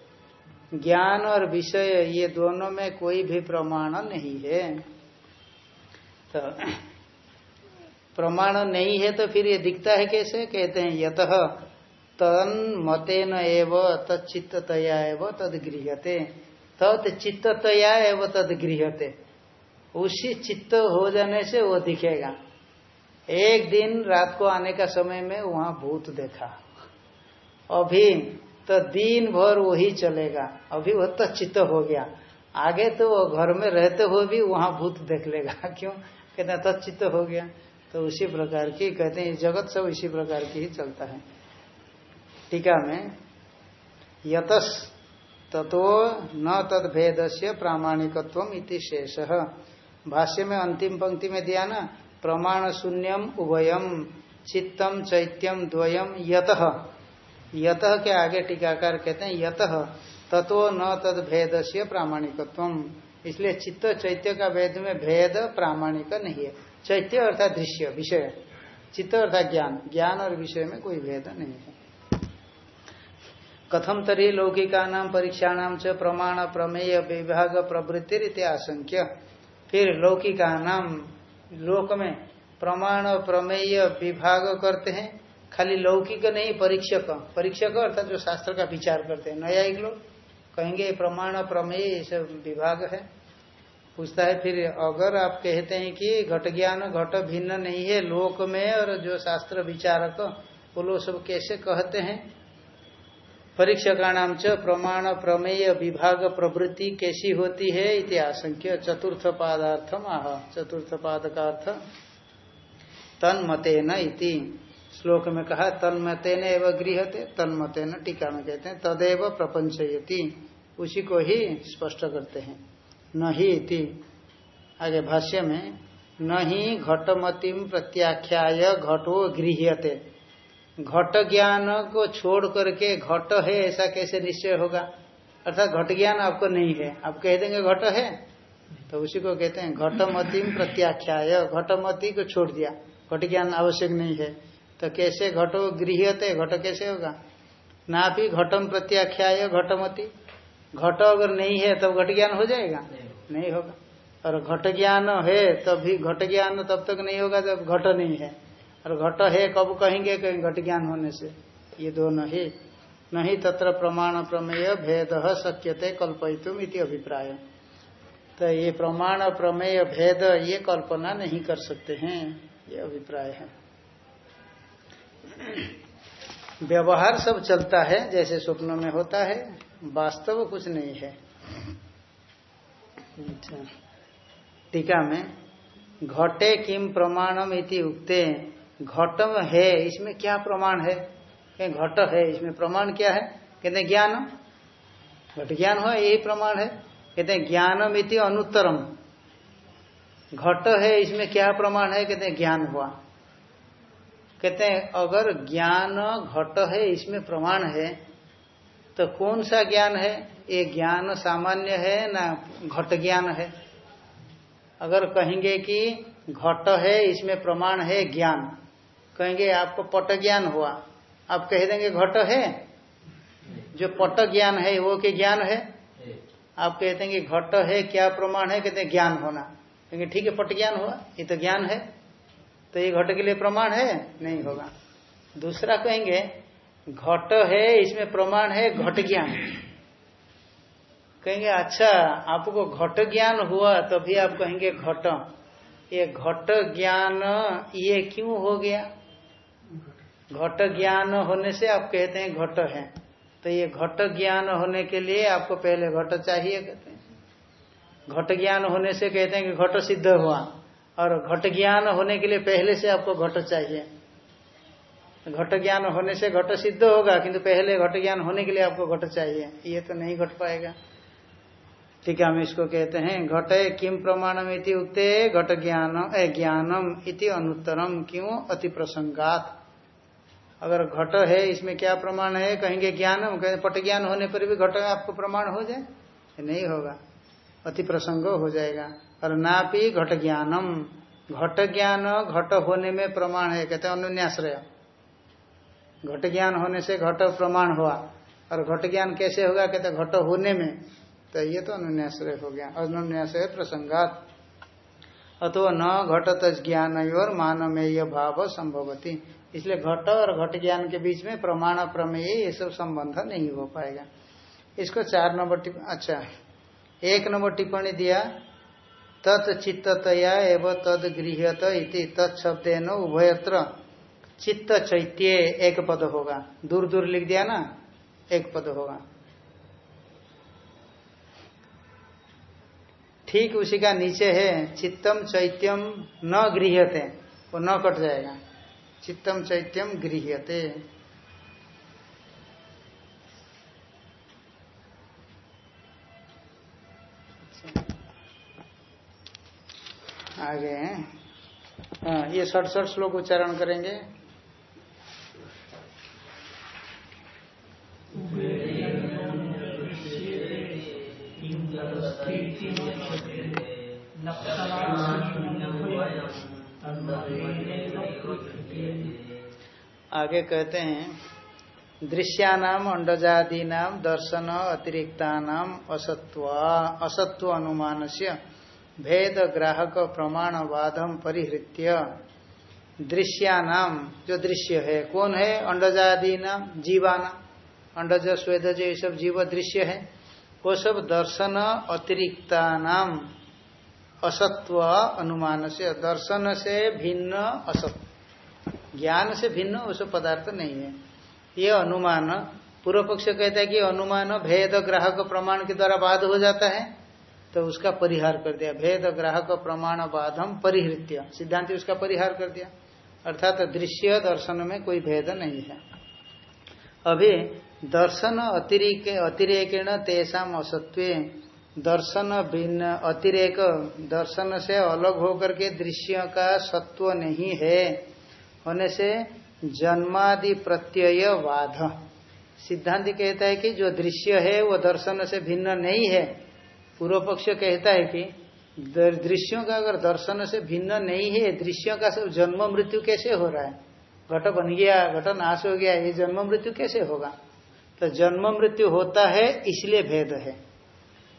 ज्ञान और विषय, ये दोनों में कोई भी प्रमाण नहीं है। तो प्रमाण नहीं है तो फिर ये दिखता है कैसे? कहते हैं, यत। तन मतेन एव तत्चित्तया एव तद गृहते तत् चित्तया एव तद गृहते उसी चित्त हो जाने से वो दिखेगा। एक दिन रात को आने का समय में वहाँ भूत देखा। अभी तो दिन भर वही चलेगा। अभी वो तो चित्त हो गया। आगे तो वो घर में रहते हुए भी वहाँ भूत देख लेगा। क्यों? कहते हैं तत्चित्त हो गया। तो उसी प्रकार की कहते हैं, जगत सब इसी प्रकार की ही चलता है। टीका में, यतस ततो न तद भेद से प्रामाणिकत्व इति शेष। भाष्य में अंतिम पंक्ति में दिया ना, प्रमाण शून्यम उभयम, चित्तम चैत्यम द्वयम यत। यत के आगे टीकाकार कहते हैं, यत, तत्व न तद भेद से प्रामाणिकत्व इसलिए चित्त चैत्य का भेद में भेद प्रामाणिक नहीं है। चैत्य अर्थात दृश्य, विषय। चित्त अर्थात ज्ञान। ज्ञान और विषय में कोई भेद नहीं है। कथम तरी लौकिका नाम परीक्षा नाम च प्रमाण प्रमेय विभाग प्रवृत्ति आशंक्य फिर लौकिका नाम लोक में प्रमाण प्रमेय विभाग करते हैं। खाली लौकिक नहीं परीक्षक परीक्षक अर्थात जो शास्त्र का विचार करते हैं। न्यायिक लोग कहेंगे प्रमाण, प्रमेय, ये सब विभाग है। पूछता है फिर, अगर आप कहते हैं कि घट ज्ञान, घट भिन्न नहीं है, लोक में और जो शास्त्र विचारक, वो लोग सब कैसे कहते हैं? परीक्षकाणाम च प्रमाण, प्रमेय, विभाग, प्रवृत्ति कैसी होती है इति आशंक्य चतुर्थ पादार्थम आह चतुर्थ पाद का अर्थ तन्मतेन इति। श्लोक में कहा, तन्मतेन एवं गृहते तन्मतेन टीका में कहते हैं, तदेव प्रपंचयति। उसी को ही स्पष्ट करते हैं। न ही इति। आगे भाष्य में, न ही घटमतिम प्रत्याख्याय घटो गृह्यते। घट ज्ञान को छोड़ करके घट है, ऐसा कैसे निश्चय होगा? अर्थात घट ज्ञान आपको नहीं है। आप कह देंगे घट है? तो उसी को कहते हैं घटमतिम प्रत्याख्याय। घटमति को छोड़ दिया। घट ज्ञान आवश्यक नहीं है। तो कैसे घटो? गृहते घट कैसे होगा? ना भी घटम प्रत्याख्याय घटमति। घट अगर नहीं है, तब घट ज्ञान हो जाएगा? नहीं होगा। और घट ज्ञान है तब भी घट ज्ञान तब तक नहीं होगा जब घट नहीं है। और घट है, कब कहेंगे कहीं घट ज्ञान होने से? ये दोनों ही। नहीं तत्र प्रमाण प्रमेय भेद शक्यते कल्पयितुम इति अभिप्राय। तो ये प्रमाण प्रमेय भेद, ये कल्पना नहीं कर सकते हैं, ये अभिप्राय है। व्यवहार सब चलता है, जैसे स्वप्न में होता है, वास्तव कुछ नहीं है। अच्छा। टीका में, घटे किम प्रमाणम इति उक्ते घटम है, इसमें क्या प्रमाण है? कहीं घट है, इसमें प्रमाण क्या है? कहते ज्ञान। घट ज्ञान हो, यही प्रमाण है। कहते हैं ज्ञानम इति अनुत्तरम। घट है, इसमें क्या प्रमाण है? कहते हैं ज्ञान हुआ। कहते हैं अगर ज्ञान घट है, इसमें प्रमाण है तो कौन सा ज्ञान है? ये ज्ञान सामान्य है ना घट ज्ञान है? अगर कहेंगे कि घट है, इसमें प्रमाण है ज्ञान। कहेंगे, आपको पट ज्ञान हुआ। आप कह देंगे, घट है। जो पट ज्ञान है, वो के ज्ञान है। आप कहते हैं कि घट है, क्या प्रमाण है? कहते हैं, ज्ञान होना। कहेंगे, ठीक है पट ज्ञान हुआ। ये तो ज्ञान है। तो ये घट के लिए प्रमाण है? नहीं होगा। दूसरा कहेंगे, घट है, इसमें प्रमाण है, घट ज्ञान। कहेंगे अच्छा आपको घट ज्ञान हुआ, तभी तो आप कहेंगे घट ये घट ज्ञान, ये क्यों हो गया? घट ज्ञान होने से आप कहते हैं घट है। तो ये घट ज्ञान होने के लिए आपको पहले घट चाहिए, कहते हैं। घट ज्ञान होने से कहते हैं कि घट सिद्ध हुआ। और घट ज्ञान होने के लिए पहले से आपको घट चाहिए। घट ज्ञान होने से घट सिद्ध होगा, किंतु पहले घट ज्ञान होने के लिए आपको घट चाहिए। ये तो नहीं घट पाएगा। ठीक है, हम इसको कहते हैं, घट किम प्रमाणम इति उक्ते घट ज्ञान ज्ञानम इति अनुत्तरम, क्यों? अति प्रसंगात। अगर घट है, इसमें क्या प्रमाण है? कहेंगे ज्ञानम कहेंगे पट ज्ञान होने पर भी घट आपको प्रमाण हो जाए? नहीं होगा। अति प्रसंग हो जाएगा। और ना भी घट ज्ञानम। घट ज्ञान घट होने में प्रमाण है, कहते हैं अनुन्याश्रय। घट ज्ञान होने से घट प्रमाण हुआ। और घट ज्ञान कैसे होगा? कहते घट होने में। तो ये तो अनुन्याश्रय हो गया। अनुन्याश्रय प्रसंगात। अतो न घटत ज्ञान और मानमेय भाव संभवती। इसलिए घट और घट ज्ञान के बीच में प्रमाण प्रमेय ये सब संबंध नहीं हो पाएगा। इसको चार नंबर अच्छा एक नंबर टिप्पणी दिया तत्चित्ततया एवं तद गृहत इति तत्शब्देन उभयत्र चित्त चैत्य एक पद होगा। दूर दूर लिख दिया ना, एक पद होगा। ठीक उसी का नीचे है, चित्तम चैत्यम न गृहते वो न कट जाएगा। चित्तम चैत्यम गृह्यते। आगे हाँ। ये सठ सठ श्लोक उच्चारण करेंगे। आगे कहते हैं, दृश्यानाम अंडजादी नाम दर्शन अतिरिक्ता नाम असत्व अनुमान से भेद, ग्राहक प्रमाणवादम परिहृत्य। दृश्यानाम, जो दृश्य है, कौन है? अंडजादी नाम जीवाना। अंडज, स्वेदज, ये सब जीव दृश्य है। वो सब दर्शन अतिरिक्ता नाम असत्व अनुमान से दर्शन से भिन्न असत ज्ञान से भिन्न उस पदार्थ नहीं है। ये अनुमान पूर्व पक्ष कहता है कि अनुमान भेद ग्राहक प्रमाण के द्वारा बाध हो जाता है तो उसका परिहार कर दिया। भेद ग्राहक प्रमाण बाधम परिहृत्य। सिद्धांत उसका परिहार कर दिया। अर्थात तो दृश्य दर्शन में कोई भेद नहीं है। अभी दर्शन अतिरिक अतिरेकेण तेषाम असत्व दर्शन भिन्न, अतिरेक दर्शन से अलग होकर के दृश्य का सत्व नहीं है। होने से जन्मादि प्रत्यय बाध सिद्धांत कहता है कि जो दृश्य है, वो दर्शन से भिन्न नहीं है। पूर्व पक्ष कहता है कि दृश्यों का अगर दर्शन से भिन्न नहीं है, दृश्यों का सब जन्म मृत्यु कैसे हो रहा है? घट बन गया घट नाश हो गया, ये जन्म मृत्यु कैसे होगा? तो जन्म मृत्यु होता है, इसलिए भेद है।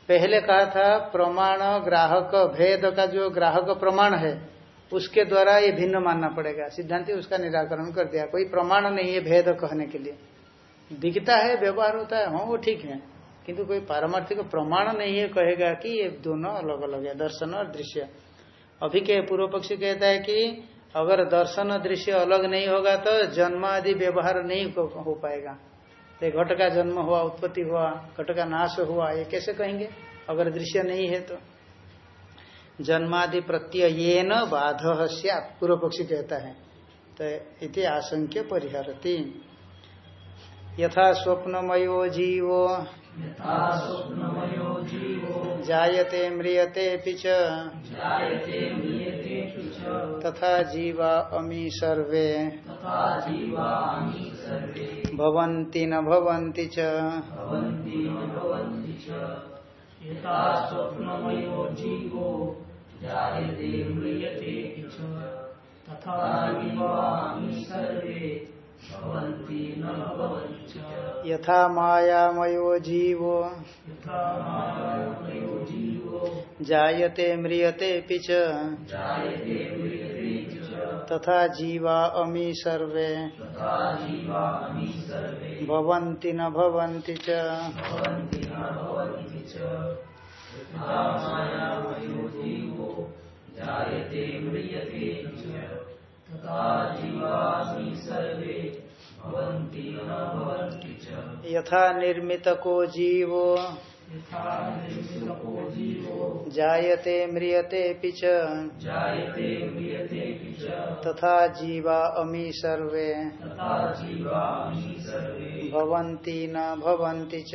पहले कहा था, प्रमाण, ग्राहक, भेद का जो ग्राहक प्रमाण है उसके द्वारा ये भिन्न मानना पड़ेगा। सिद्धांति उसका निराकरण कर दिया। कोई प्रमाण नहीं है भेद कहने के लिए। दिखता है, व्यवहार होता है हाँ वो ठीक है। किंतु कोई पारमार्थिक प्रमाण नहीं है, कहेगा कि ये दोनों अलग अलग है, दर्शन और दृश्य। अभी के पूर्व पक्षी कहता है कि अगर दर्शन दृश्य अलग नहीं होगा तो जन्म आदि व्यवहार नहीं हो पाएगा। तो घट का जन्म हुआ, उत्पत्ति हुआ, घट का नाश हुआ, ये कैसे कहेंगे? अगर दृश्य नहीं है तो। जन्मादि प्रत्यय न बाध पूर्व पक्षी कहता है। तो इति आशंक्य परिहरती। यथा स्वप्नमयो जीवो। जायते म्रियते पिच तथा जीवा अमी सर्वे। भवन्ति न भवन्ति च। तथा यथा मायामयो जीवो। जायते म्रियते पिच तथा जीवा अमी सर्वे। भवन्ति न भवन्ति च। यथा निर्मित को जीवो। जायते म्रियते पिच तथा जीवा अमी सर्वे। भवन्ति न भवन्ति च।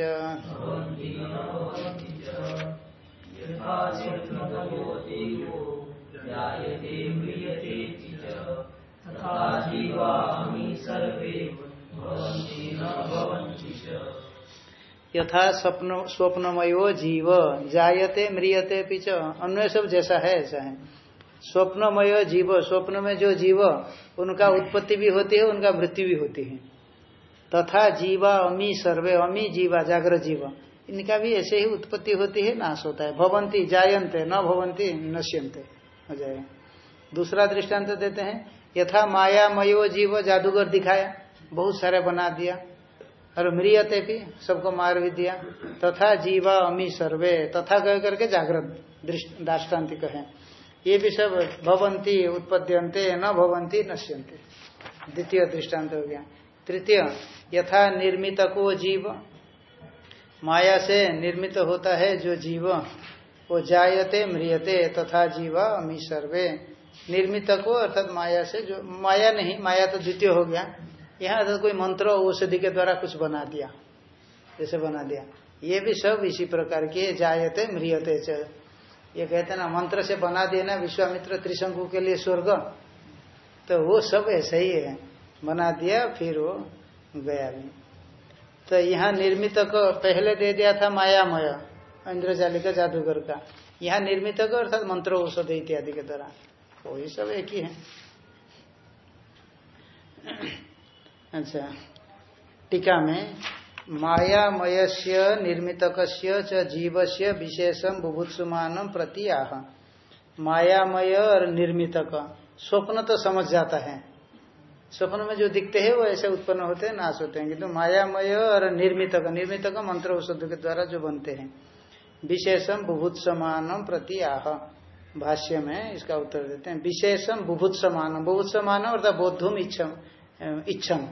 यथा स्वप्न, स्वप्नमयो जीव, जायते, म्रियते पीछ अन्य सब जैसा है, ऐसा है। स्वप्नमय जीव, स्वप्न में जो जीव, उनका उत्पत्ति भी होती है, उनका मृत्यु भी होती है। तथा जीवा, अमी सर्वे, अमी जीवा जागर जीव। इनका भी ऐसे ही उत्पत्ति होती है, नाश होता है। भवंती जायंते न भवंती नश्यंते हो जाएगा दूसरा दृष्टांत तो देते हैं, यथा माया मयो जीव जादूगर दिखाया, बहुत सारे बना दिया, और मृियते भी सबको मार भी दिया। तथा जीवा अमी सर्वे, तथा कह करके जागृत दाष्टान्तिक है। ये भी सब भवंती उत्पद्यंते न भवंती नश्यंते द्वितीय दृष्टांत हो गया। तृतीय, यथा निर्मित को जीव माया से निर्मित होता है जो जीव, वो जायते मृियते तथा जीवा अमी सर्वे। निर्मित को अर्थात माया से जो, माया नहीं, माया तो द्वितीय हो गया। यहाँ अर्थात कोई मंत्र औषधि के द्वारा कुछ बना दिया, जैसे बना दिया। ये भी सब इसी प्रकार के जायते मृियते च। ये कहते ना, मंत्र से बना दिया ना विश्वामित्र त्रिशंकु के लिए स्वर्ग। तो वो सब ऐसा ही है। बना दिया, फिर वो गया भी। तो यहाँ निर्मित को पहले दे दिया था मायामय, इंद्रजालिका जादूगर का। यहाँ निर्मित को अर्थात मंत्र औषध इत्यादि के द्वारा। वही सब एक ही है। अच्छा टीका में मायामय से निर्मित जीव से विशेषम बुभुत्सुमान प्रति आह मायामय और निर्मित स्वप्न तो समझ जाता है। स्वप्न में जो दिखते हैं, वो ऐसे उत्पन्न होते हैं, नाश होते हैं। किंतु तो मायामय और निर्मित निर्मित मंत्र औषध के द्वारा जो बनते हैं। विशेषम बुभुत समानम प्रति आह भाष्य में इसका उत्तर देते हैं। विशेषम बुभुत समानम बुभुत समानम अर्थात बोधुम इच्छम इच्छम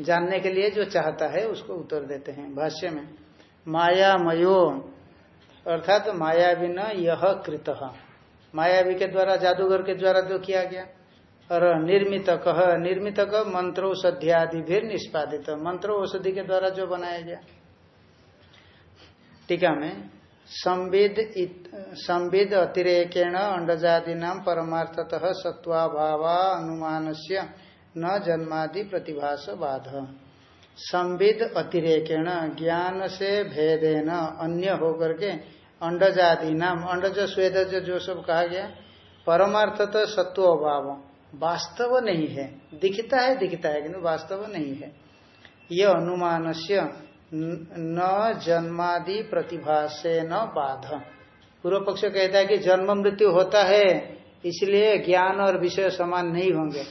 जानने के लिए जो चाहता है, उसको उत्तर देते हैं भाष्य में। मायामयो, अर्थात तो मायावी न यह कृत। मायावी के द्वारा, जादूगर के द्वारा जो किया गया। और निर्मित कह निर्मित कह मंत्रोषध्यादि भी निष्पादित। मंत्रो औषधि के द्वारा जो बनाया गया। टीका में संविद संविद अतिरेकेण अंडजादी नाम परमार्थतः सत्वाभाव अनुमान से न जन्मादि प्रतिभास बाध संविद अतिरेकेण ज्ञान से भेदेन अन्य होकर के अंडजादि नाम अंडज स्वेदज जो सब कहा गया परमार्थ तो सत्व अभाव वास्तव नहीं है। दिखता है दिखता है किंतु वास्तव नहीं है। ये अनुमान से न जन्मादि प्रतिभा से न बाध। पूर्व पक्ष कहता है कि जन्म मृत्यु होता है, इसलिए ज्ञान और विषय समान नहीं होंगे।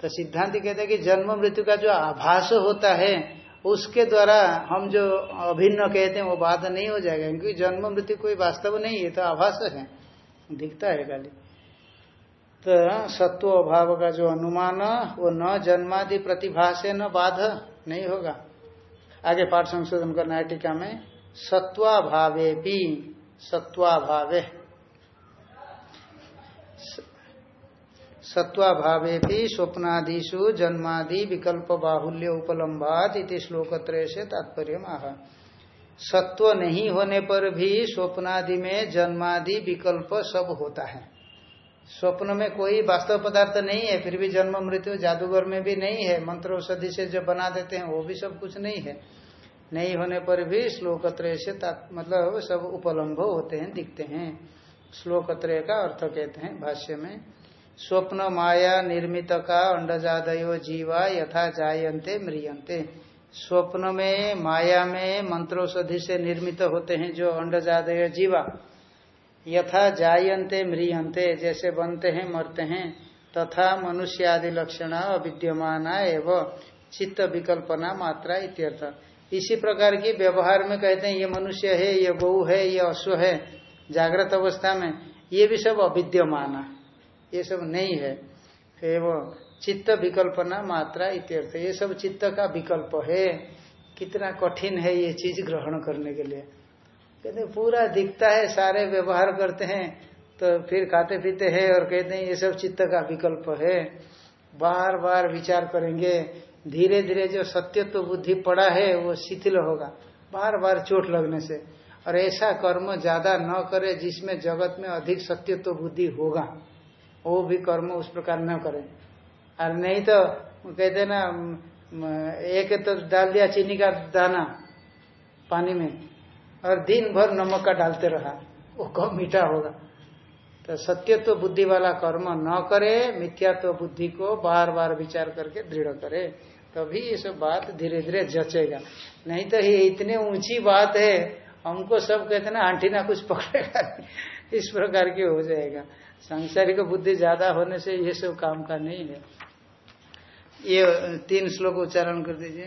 तो सिद्धांत कहते हैं कि जन्म मृत्यु का जो आभास होता है, उसके द्वारा हम जो अभिन्न कहते हैं, वो बाध नहीं हो जाएगा, क्योंकि जन्म मृत्यु कोई वास्तव नहीं है तो आभास है। दिखता है खाली। तो सत्व अभाव का जो अनुमान, वो न जन्मादि प्रतिभा से न बाध नहीं होगा। आगे पाठ संशोधन करना है टीका में। सत्वाभावे भी सत्वाभावे। सत्वाभावे भी स्वप्नादिशु जन्मादि विकल्प बाहुल्य उपलम्बात इति श्लोक से तात्पर्य आह। सत्व नहीं होने पर भी, स्वप्नादि में जन्मादि विकल्प सब होता है। स्वप्न में कोई वास्तव पदार्थ नहीं है, फिर भी जन्म, मृत्यु, जादूगर में भी नहीं है। मंत्र औषधि से जो बना देते हैं, वो भी सब कुछ नहीं है। नहीं होने पर भी श्लोकत्रय से मतलब सब उपलम्भ होते हैं, दिखते हैं। श्लोकत्रय का अर्थ कहते हैं भाष्य में, स्वप्न माया निर्मित का अंडजादयो जीवा यथा जायन्ते म्रियंते स्वप्न में, माया में मंत्रोषधि से निर्मित होते हैं जो अंडजादय जीवा। यथा जायन्ते म्रियंते जैसे बनते हैं, मरते हैं, तथा मनुष्यादि लक्षण अविद्यमान एवं चित्त विकल्पना मात्रा इत्यर्थ। इसी प्रकार की व्यवहार में कहते हैं, ये मनुष्य है, ये गौ है, ये अश्व है, जागृत अवस्था में, ये भी सब अविद्यमान। ये सब नहीं है। एवं चित्त विकल्पना मात्रा इत्यर्थ। ये सब चित्त का विकल्प है। कितना कठिन है ये चीज़ ग्रहण करने के लिए। कहते, पूरा दिखता है, सारे व्यवहार करते हैं। तो फिर खाते पीते हैं और कहते हैं, ये सब चित्त का विकल्प है। बार बार विचार करेंगे। धीरे धीरे जो सत्यत्व बुद्धि पड़ा है, वो शिथिल होगा। बार बार चोट लगने से। और ऐसा कर्म ज़्यादा न करे जिसमें जगत में अधिक सत्यत्व बुद्धि होगा। वो भी कर्म उस प्रकार न करें। और नहीं तो कहते ना एक तो डाल दिया, चीनी का दाना, पानी में। और दिन भर नमक का डालते रहा। वो कब मीठा होगा? तो सत्य तो बुद्धि वाला कर्म न करे मिथ्यात्व बुद्धि को बार बार विचार करके दृढ़ करे, तभी ये सब बात धीरे धीरे जचेगा। नहीं तो ये इतने ऊँची बात है, हमको सब कहते ना, आंटी ना कुछ पकड़ेगा इस प्रकार की हो जाएगा। सांसारिक बुद्धि ज़्यादा होने से ये सब काम का नहीं है। ये तीन श्लोक उच्चारण कर दीजिए।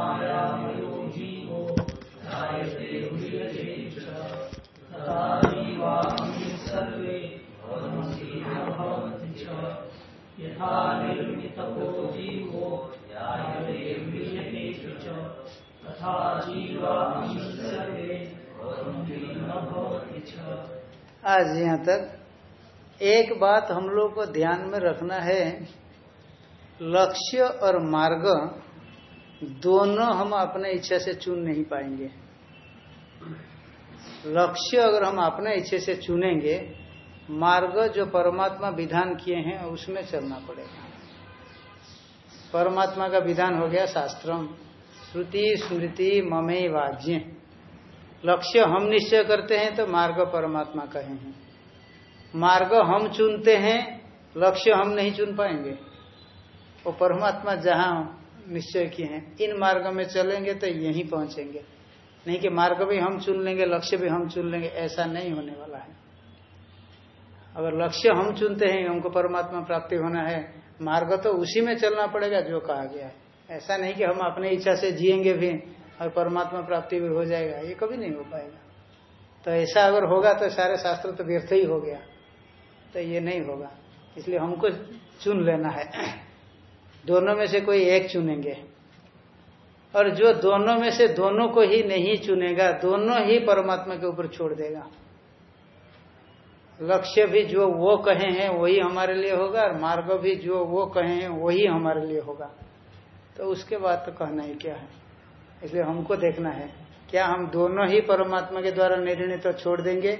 आज यहाँ तक एक बात हम लोग को ध्यान में रखना है, लक्ष्य और मार्ग दोनों हम अपने इच्छा से चुन नहीं पाएँगे। लक्ष्य अगर हम अपने इच्छे से चुनेंगे, मार्ग जो परमात्मा विधान किए हैं, उसमें चलना पड़ेगा। परमात्मा का विधान हो गया शास्त्रम। श्रुति स्मृति ममे वाज्य लक्ष्य हम निश्चय करते हैं तो मार्ग परमात्मा का ही है। मार्ग हम चुनते हैं, लक्ष्य हम नहीं चुन पाएँगे। वो परमात्मा जहाँ निश्चय किए हैं, इन मार्ग में चलेंगे तो यहीं पहुँचेंगे। नहीं कि मार्ग भी हम चुन लेंगे, लक्ष्य भी हम चुन लेंगे, ऐसा नहीं होने वाला है। अगर लक्ष्य हम चुनते हैं हमको परमात्मा प्राप्ति होना है, मार्ग तो उसी में चलना पड़ेगा जो कहा गया है। ऐसा नहीं कि हम अपने इच्छा से जिएँगे भी और परमात्मा प्राप्ति भी हो जाएगा, ये कभी नहीं हो पाएगा। तो ऐसा अगर होगा तो सारे शास्त्र तो व्यर्थ ही हो गया। तो ये नहीं होगा। इसलिए हमको चुन लेना है। दोनों में से कोई एक चुनेंगे। और जो दोनों में से दोनों को ही नहीं चुनेगा, दोनों ही परमात्मा के ऊपर छोड़ देगा। लक्ष्य भी जो वो कहे हैं, वही हमारे लिए होगा, और मार्ग भी जो वो कहे हैं, वही हमारे लिए होगा। तो उसके बाद तो कहना ही क्या है। इसलिए हमको देखना है। क्या हम दोनों ही परमात्मा के द्वारा निर्णय तो छोड़ देंगे?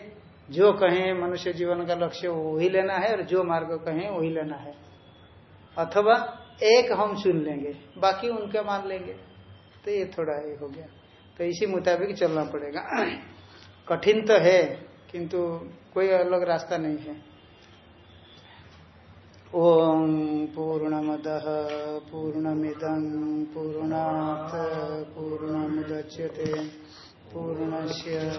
जो कहें मनुष्य जीवन का लक्ष्य, वही लेना है, और जो मार्ग कहें, वही लेना है। अथवा एक हम चुन लेंगे, बाकी उनका मान लेंगे। तो ये थोड़ा ये हो गया। तो इसी मुताबिक चलना पड़ेगा। कठिन तो है, किंतु कोई अलग रास्ता नहीं है। ॐ पूर्णमदः पूर्णमिदं पूर्णात् पूर्णमुदच्यते। पूर्णस्य।